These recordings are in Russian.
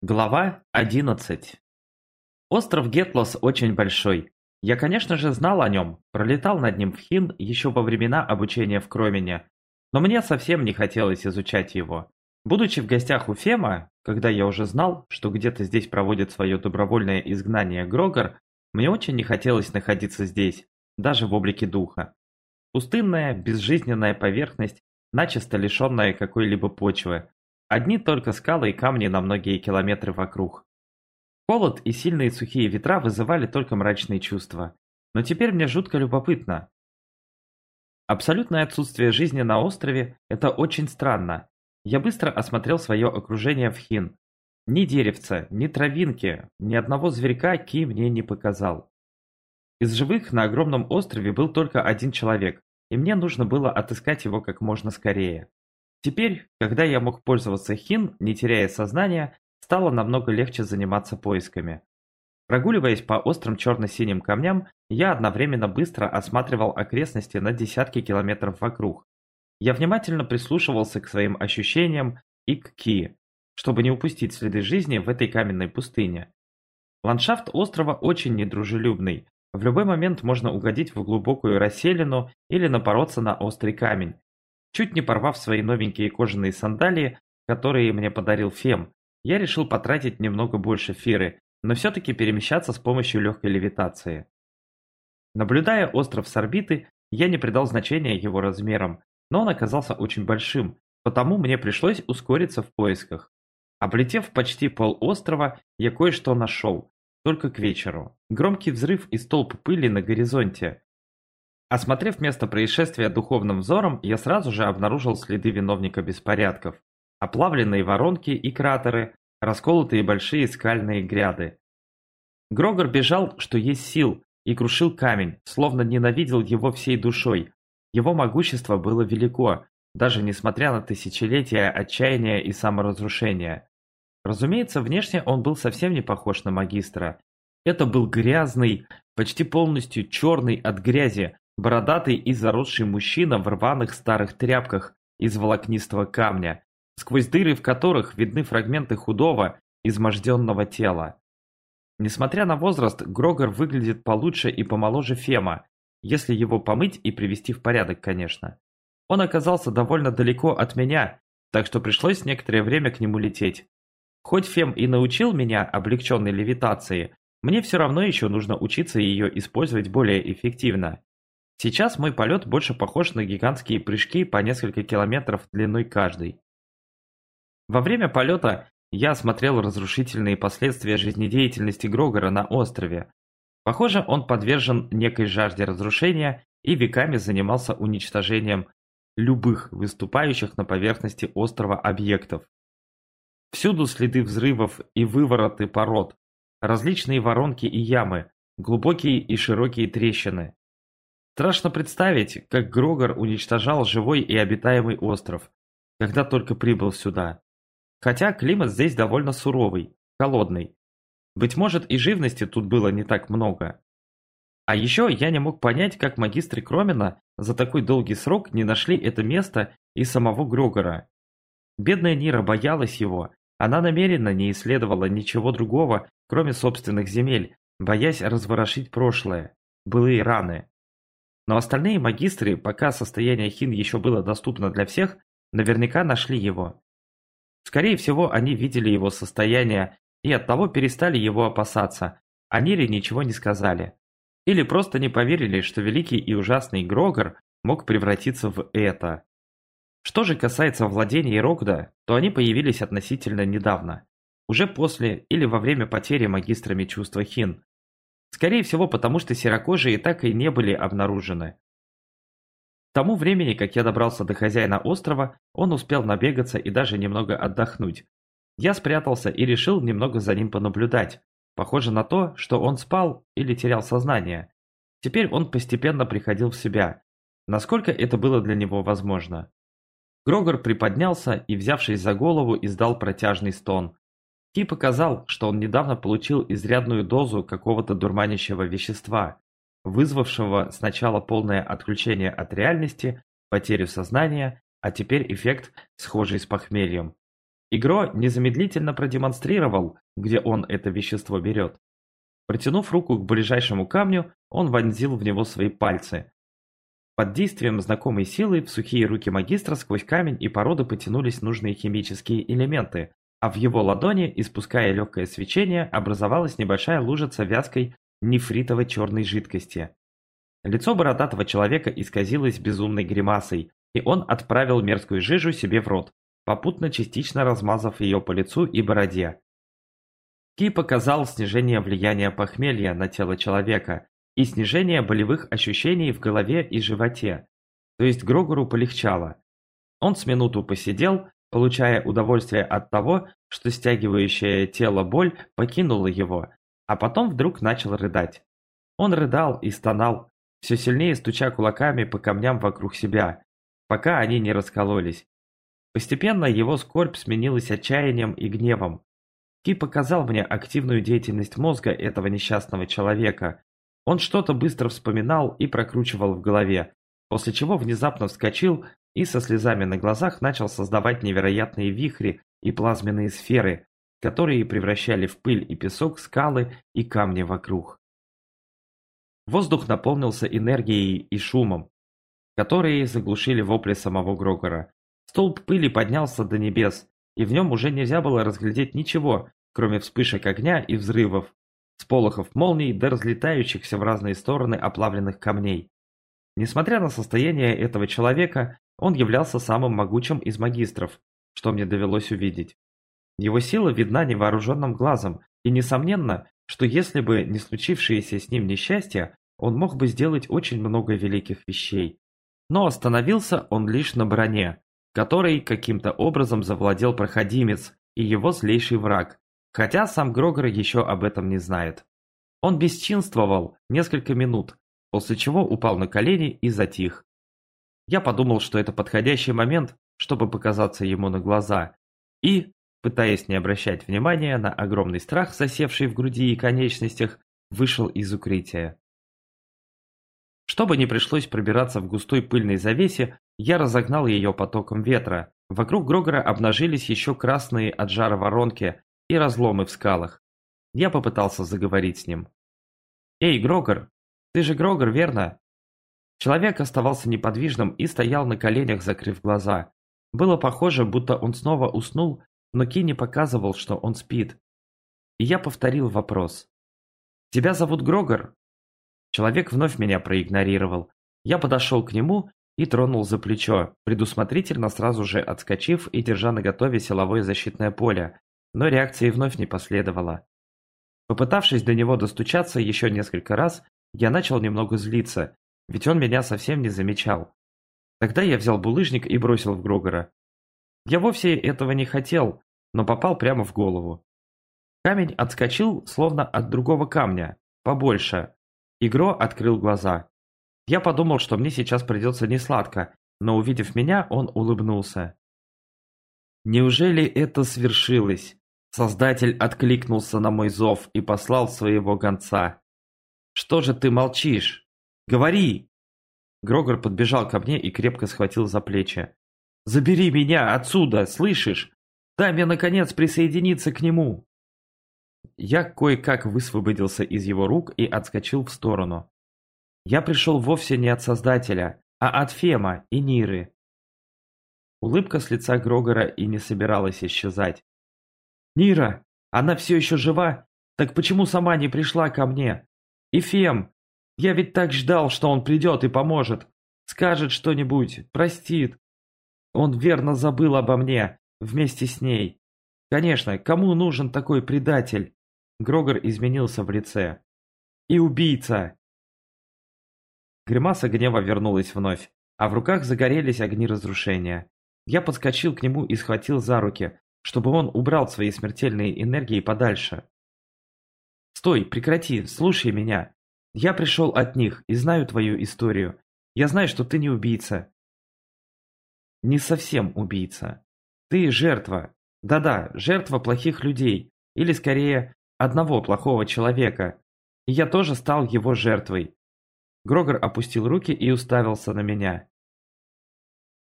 Глава 11 Остров Гетлос очень большой. Я, конечно же, знал о нем, пролетал над ним в Хин еще во времена обучения в Кромене, но мне совсем не хотелось изучать его. Будучи в гостях у Фема, когда я уже знал, что где-то здесь проводит свое добровольное изгнание Грогор, мне очень не хотелось находиться здесь, даже в облике духа. Пустынная, безжизненная поверхность, начисто лишенная какой-либо почвы, Одни только скалы и камни на многие километры вокруг. Холод и сильные сухие ветра вызывали только мрачные чувства. Но теперь мне жутко любопытно. Абсолютное отсутствие жизни на острове – это очень странно. Я быстро осмотрел свое окружение в Хин. Ни деревца, ни травинки, ни одного зверька Ки мне не показал. Из живых на огромном острове был только один человек, и мне нужно было отыскать его как можно скорее. Теперь, когда я мог пользоваться хин, не теряя сознания, стало намного легче заниматься поисками. Прогуливаясь по острым черно-синим камням, я одновременно быстро осматривал окрестности на десятки километров вокруг. Я внимательно прислушивался к своим ощущениям и к Ки, чтобы не упустить следы жизни в этой каменной пустыне. Ландшафт острова очень недружелюбный. В любой момент можно угодить в глубокую расселину или напороться на острый камень, Чуть не порвав свои новенькие кожаные сандалии, которые мне подарил Фем, я решил потратить немного больше фиры, но все-таки перемещаться с помощью легкой левитации. Наблюдая остров с орбиты, я не придал значения его размерам, но он оказался очень большим, потому мне пришлось ускориться в поисках. Облетев почти пол острова, я кое-что нашел, только к вечеру. Громкий взрыв и столб пыли на горизонте. Осмотрев место происшествия духовным взором, я сразу же обнаружил следы виновника беспорядков. Оплавленные воронки и кратеры, расколотые большие скальные гряды. Грогор бежал, что есть сил, и крушил камень, словно ненавидел его всей душой. Его могущество было велико, даже несмотря на тысячелетия отчаяния и саморазрушения. Разумеется, внешне он был совсем не похож на магистра. Это был грязный, почти полностью черный от грязи, Бородатый и заросший мужчина в рваных старых тряпках из волокнистого камня, сквозь дыры в которых видны фрагменты худого, изможденного тела. Несмотря на возраст, Грогор выглядит получше и помоложе Фема, если его помыть и привести в порядок, конечно. Он оказался довольно далеко от меня, так что пришлось некоторое время к нему лететь. Хоть Фем и научил меня облегченной левитации, мне все равно еще нужно учиться ее использовать более эффективно. Сейчас мой полет больше похож на гигантские прыжки по несколько километров длиной каждый. Во время полета я осмотрел разрушительные последствия жизнедеятельности Грогора на острове. Похоже, он подвержен некой жажде разрушения и веками занимался уничтожением любых выступающих на поверхности острова объектов. Всюду следы взрывов и вывороты пород, различные воронки и ямы, глубокие и широкие трещины. Страшно представить, как Грогор уничтожал живой и обитаемый остров, когда только прибыл сюда. Хотя климат здесь довольно суровый, холодный. Быть может и живности тут было не так много. А еще я не мог понять, как магистры Кромена за такой долгий срок не нашли это место и самого Грогора. Бедная Нира боялась его, она намеренно не исследовала ничего другого, кроме собственных земель, боясь разворошить прошлое, былые раны. Но остальные магистры, пока состояние Хин еще было доступно для всех, наверняка нашли его. Скорее всего, они видели его состояние и оттого перестали его опасаться, а Нире ничего не сказали. Или просто не поверили, что великий и ужасный Грогор мог превратиться в это. Что же касается владений Рогда, то они появились относительно недавно. Уже после или во время потери магистрами чувства Хин, Скорее всего, потому что серокожие так и не были обнаружены. К тому времени, как я добрался до хозяина острова, он успел набегаться и даже немного отдохнуть. Я спрятался и решил немного за ним понаблюдать. Похоже на то, что он спал или терял сознание. Теперь он постепенно приходил в себя. Насколько это было для него возможно. Грогор приподнялся и, взявшись за голову, издал протяжный стон. Ки показал, что он недавно получил изрядную дозу какого-то дурманящего вещества, вызвавшего сначала полное отключение от реальности, потерю сознания, а теперь эффект, схожий с похмельем. Игро незамедлительно продемонстрировал, где он это вещество берет. Протянув руку к ближайшему камню, он вонзил в него свои пальцы. Под действием знакомой силы в сухие руки магистра сквозь камень и породу потянулись нужные химические элементы, а в его ладони, испуская легкое свечение, образовалась небольшая лужица вязкой нефритовой черной жидкости. Лицо бородатого человека исказилось безумной гримасой, и он отправил мерзкую жижу себе в рот, попутно частично размазав ее по лицу и бороде. Ки показал снижение влияния похмелья на тело человека и снижение болевых ощущений в голове и животе, то есть Грогору полегчало. Он с минуту посидел, получая удовольствие от того, что стягивающая тело боль покинула его, а потом вдруг начал рыдать. Он рыдал и стонал, все сильнее стуча кулаками по камням вокруг себя, пока они не раскололись. Постепенно его скорбь сменилась отчаянием и гневом. Ки показал мне активную деятельность мозга этого несчастного человека. Он что-то быстро вспоминал и прокручивал в голове, после чего внезапно вскочил и со слезами на глазах начал создавать невероятные вихри и плазменные сферы, которые превращали в пыль и песок скалы и камни вокруг. Воздух наполнился энергией и шумом, которые заглушили вопли самого Грогора. Столб пыли поднялся до небес, и в нем уже нельзя было разглядеть ничего, кроме вспышек огня и взрывов, сполохов молний до разлетающихся в разные стороны оплавленных камней. Несмотря на состояние этого человека, он являлся самым могучим из магистров, что мне довелось увидеть. Его сила видна невооруженным глазом, и несомненно, что если бы не случившееся с ним несчастье, он мог бы сделать очень много великих вещей. Но остановился он лишь на броне, которой каким-то образом завладел проходимец и его злейший враг, хотя сам Грогор еще об этом не знает. Он бесчинствовал несколько минут, после чего упал на колени и затих. Я подумал, что это подходящий момент, чтобы показаться ему на глаза, и, пытаясь не обращать внимания на огромный страх, засевший в груди и конечностях, вышел из укрытия. Чтобы не пришлось пробираться в густой пыльной завесе, я разогнал ее потоком ветра. Вокруг Грогора обнажились еще красные от жара воронки и разломы в скалах. Я попытался заговорить с ним. «Эй, Грогор! Ты же Грогор, верно?» Человек оставался неподвижным и стоял на коленях, закрыв глаза. Было похоже, будто он снова уснул, но Ки не показывал, что он спит. И я повторил вопрос. «Тебя зовут Грогор?» Человек вновь меня проигнорировал. Я подошел к нему и тронул за плечо, предусмотрительно сразу же отскочив и держа наготове силовое защитное поле, но реакции вновь не последовало. Попытавшись до него достучаться еще несколько раз, я начал немного злиться, ведь он меня совсем не замечал. Тогда я взял булыжник и бросил в Грогора. Я вовсе этого не хотел, но попал прямо в голову. Камень отскочил, словно от другого камня, побольше. Игро открыл глаза. Я подумал, что мне сейчас придется несладко, но увидев меня, он улыбнулся. Неужели это свершилось? Создатель откликнулся на мой зов и послал своего гонца. Что же ты молчишь? Говори! Грогор подбежал ко мне и крепко схватил за плечи. «Забери меня отсюда, слышишь? Дай мне, наконец, присоединиться к нему!» Я кое-как высвободился из его рук и отскочил в сторону. Я пришел вовсе не от Создателя, а от Фема и Ниры. Улыбка с лица Грогора и не собиралась исчезать. «Нира, она все еще жива? Так почему сама не пришла ко мне? И Фем, я ведь так ждал, что он придет и поможет. Скажет что-нибудь, простит. Он верно забыл обо мне, вместе с ней. Конечно, кому нужен такой предатель? Грогор изменился в лице. И убийца. Гримаса гнева вернулась вновь, а в руках загорелись огни разрушения. Я подскочил к нему и схватил за руки, чтобы он убрал свои смертельные энергии подальше. «Стой, прекрати, слушай меня. Я пришел от них и знаю твою историю. Я знаю, что ты не убийца. Не совсем убийца. Ты жертва. Да-да, жертва плохих людей. Или скорее, одного плохого человека. И я тоже стал его жертвой. Грогор опустил руки и уставился на меня.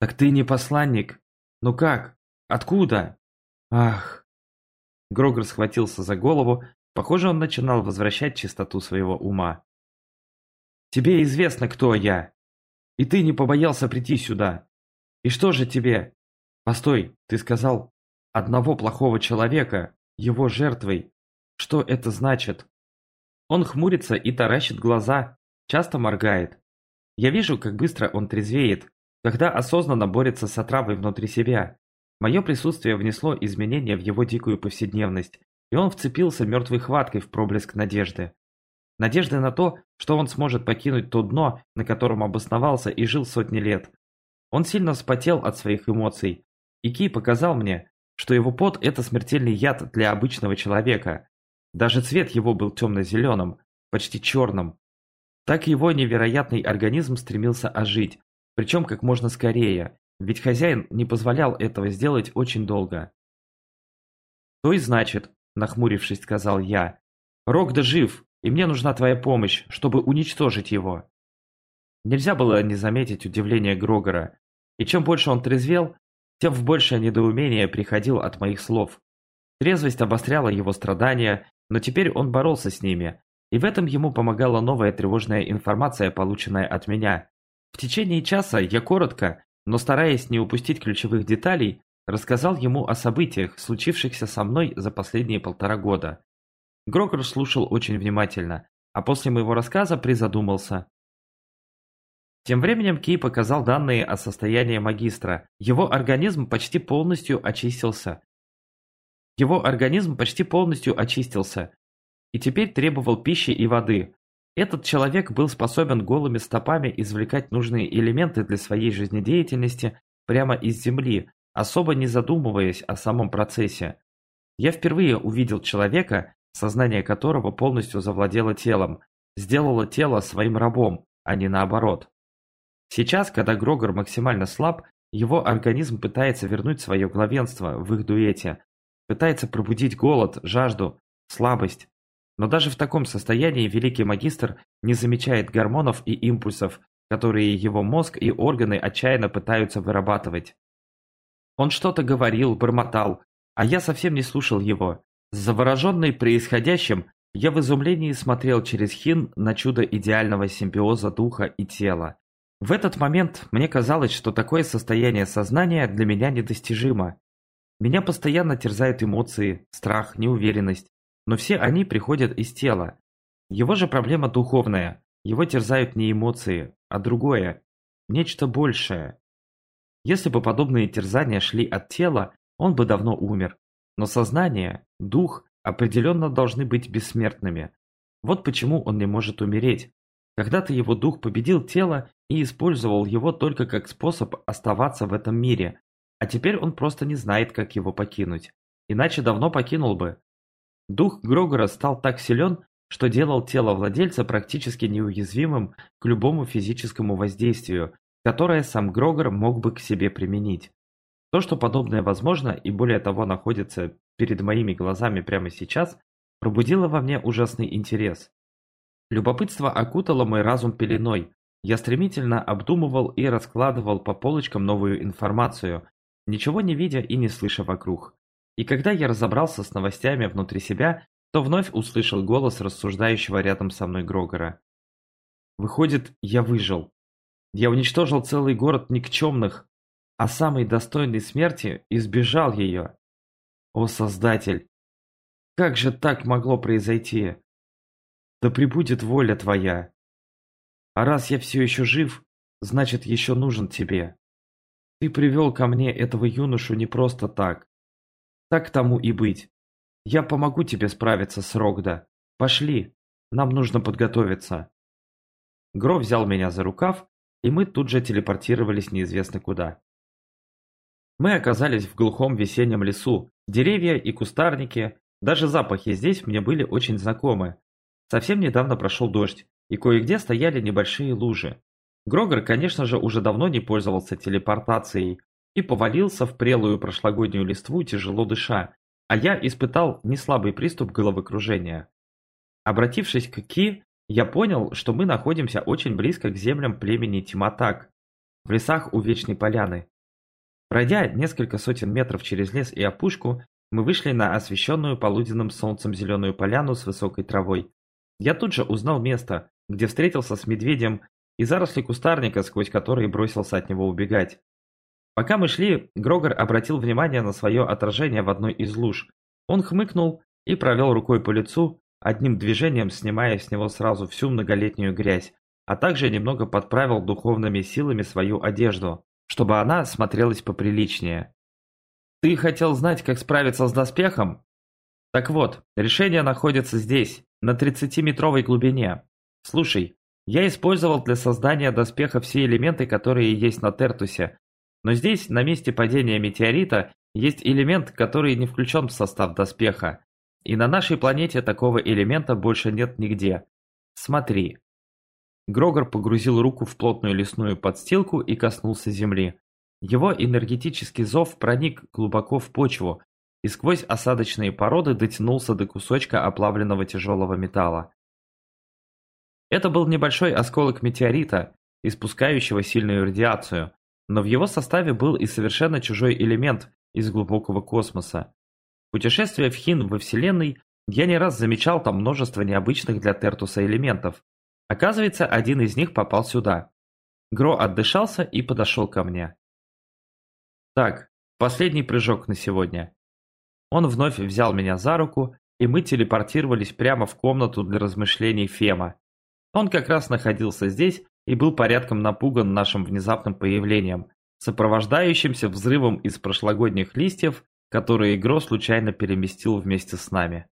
«Так ты не посланник? Ну как? Откуда?» Ах. Грогор схватился за голову. Похоже, он начинал возвращать чистоту своего ума. Тебе известно, кто я. И ты не побоялся прийти сюда. И что же тебе? Постой, ты сказал, одного плохого человека, его жертвой. Что это значит? Он хмурится и таращит глаза, часто моргает. Я вижу, как быстро он трезвеет, когда осознанно борется с отравой внутри себя. Мое присутствие внесло изменения в его дикую повседневность, и он вцепился мертвой хваткой в проблеск надежды. Надежды на то, что он сможет покинуть то дно, на котором обосновался и жил сотни лет. Он сильно вспотел от своих эмоций, и Ки показал мне, что его пот – это смертельный яд для обычного человека. Даже цвет его был темно-зеленым, почти черным. Так его невероятный организм стремился ожить, причем как можно скорее, ведь хозяин не позволял этого сделать очень долго. «То и значит», – нахмурившись, сказал я, – «Рогда жив, и мне нужна твоя помощь, чтобы уничтожить его». Нельзя было не заметить удивление Грогора, и чем больше он трезвел, тем в большее недоумение приходил от моих слов. Трезвость обостряла его страдания, но теперь он боролся с ними, и в этом ему помогала новая тревожная информация, полученная от меня. В течение часа я коротко, но стараясь не упустить ключевых деталей, рассказал ему о событиях, случившихся со мной за последние полтора года. Грогор слушал очень внимательно, а после моего рассказа призадумался. Тем временем Кей показал данные о состоянии магистра. Его организм почти полностью очистился. Его организм почти полностью очистился и теперь требовал пищи и воды. Этот человек был способен голыми стопами извлекать нужные элементы для своей жизнедеятельности прямо из земли, особо не задумываясь о самом процессе. Я впервые увидел человека, сознание которого полностью завладело телом, сделало тело своим рабом, а не наоборот. Сейчас, когда Грогор максимально слаб, его организм пытается вернуть свое главенство в их дуэте, пытается пробудить голод, жажду, слабость. Но даже в таком состоянии великий магистр не замечает гормонов и импульсов, которые его мозг и органы отчаянно пытаются вырабатывать. Он что-то говорил, бормотал, а я совсем не слушал его. Завороженный происходящим, я в изумлении смотрел через хин на чудо идеального симбиоза духа и тела. В этот момент мне казалось, что такое состояние сознания для меня недостижимо. Меня постоянно терзают эмоции, страх, неуверенность, но все они приходят из тела. Его же проблема духовная, его терзают не эмоции, а другое, нечто большее. Если бы подобные терзания шли от тела, он бы давно умер. Но сознание, дух определенно должны быть бессмертными. Вот почему он не может умереть. Когда-то его дух победил тело и использовал его только как способ оставаться в этом мире, а теперь он просто не знает, как его покинуть. Иначе давно покинул бы. Дух Грогора стал так силен, что делал тело владельца практически неуязвимым к любому физическому воздействию, которое сам Грогор мог бы к себе применить. То, что подобное возможно и более того находится перед моими глазами прямо сейчас, пробудило во мне ужасный интерес. Любопытство окутало мой разум пеленой. Я стремительно обдумывал и раскладывал по полочкам новую информацию, ничего не видя и не слыша вокруг. И когда я разобрался с новостями внутри себя, то вновь услышал голос рассуждающего рядом со мной Грогора. Выходит, я выжил. Я уничтожил целый город никчемных, а самый достойный смерти избежал ее. О, Создатель! Как же так могло произойти? Да пребудет воля твоя. А раз я все еще жив, значит еще нужен тебе. Ты привел ко мне этого юношу не просто так. Так тому и быть. Я помогу тебе справиться с Рогда. Пошли, нам нужно подготовиться. Гро взял меня за рукав, и мы тут же телепортировались неизвестно куда. Мы оказались в глухом весеннем лесу. Деревья и кустарники, даже запахи здесь мне были очень знакомы. Совсем недавно прошел дождь, и кое-где стояли небольшие лужи. Грогор, конечно же, уже давно не пользовался телепортацией и повалился в прелую прошлогоднюю листву, тяжело дыша, а я испытал неслабый приступ головокружения. Обратившись к Ки, я понял, что мы находимся очень близко к землям племени Тиматак, в лесах у Вечной Поляны. Пройдя несколько сотен метров через лес и опушку, мы вышли на освещенную полуденным солнцем зеленую поляну с высокой травой. Я тут же узнал место, где встретился с медведем и заросли кустарника, сквозь которые бросился от него убегать. Пока мы шли, Грогор обратил внимание на свое отражение в одной из луж. Он хмыкнул и провел рукой по лицу, одним движением снимая с него сразу всю многолетнюю грязь, а также немного подправил духовными силами свою одежду, чтобы она смотрелась поприличнее. Ты хотел знать, как справиться с доспехом? Так вот, решение находится здесь, на 30-метровой глубине. Слушай, я использовал для создания доспеха все элементы, которые есть на Тертусе, но здесь, на месте падения метеорита, есть элемент, который не включен в состав доспеха. И на нашей планете такого элемента больше нет нигде. Смотри. Грогор погрузил руку в плотную лесную подстилку и коснулся земли. Его энергетический зов проник глубоко в почву и сквозь осадочные породы дотянулся до кусочка оплавленного тяжелого металла. Это был небольшой осколок метеорита, испускающего сильную радиацию, но в его составе был и совершенно чужой элемент из глубокого космоса. Путешествуя в Хин во Вселенной, я не раз замечал там множество необычных для Тертуса элементов. Оказывается, один из них попал сюда. Гро отдышался и подошел ко мне. Так, последний прыжок на сегодня. Он вновь взял меня за руку, и мы телепортировались прямо в комнату для размышлений Фема. Он как раз находился здесь и был порядком напуган нашим внезапным появлением, сопровождающимся взрывом из прошлогодних листьев, которые Игро случайно переместил вместе с нами.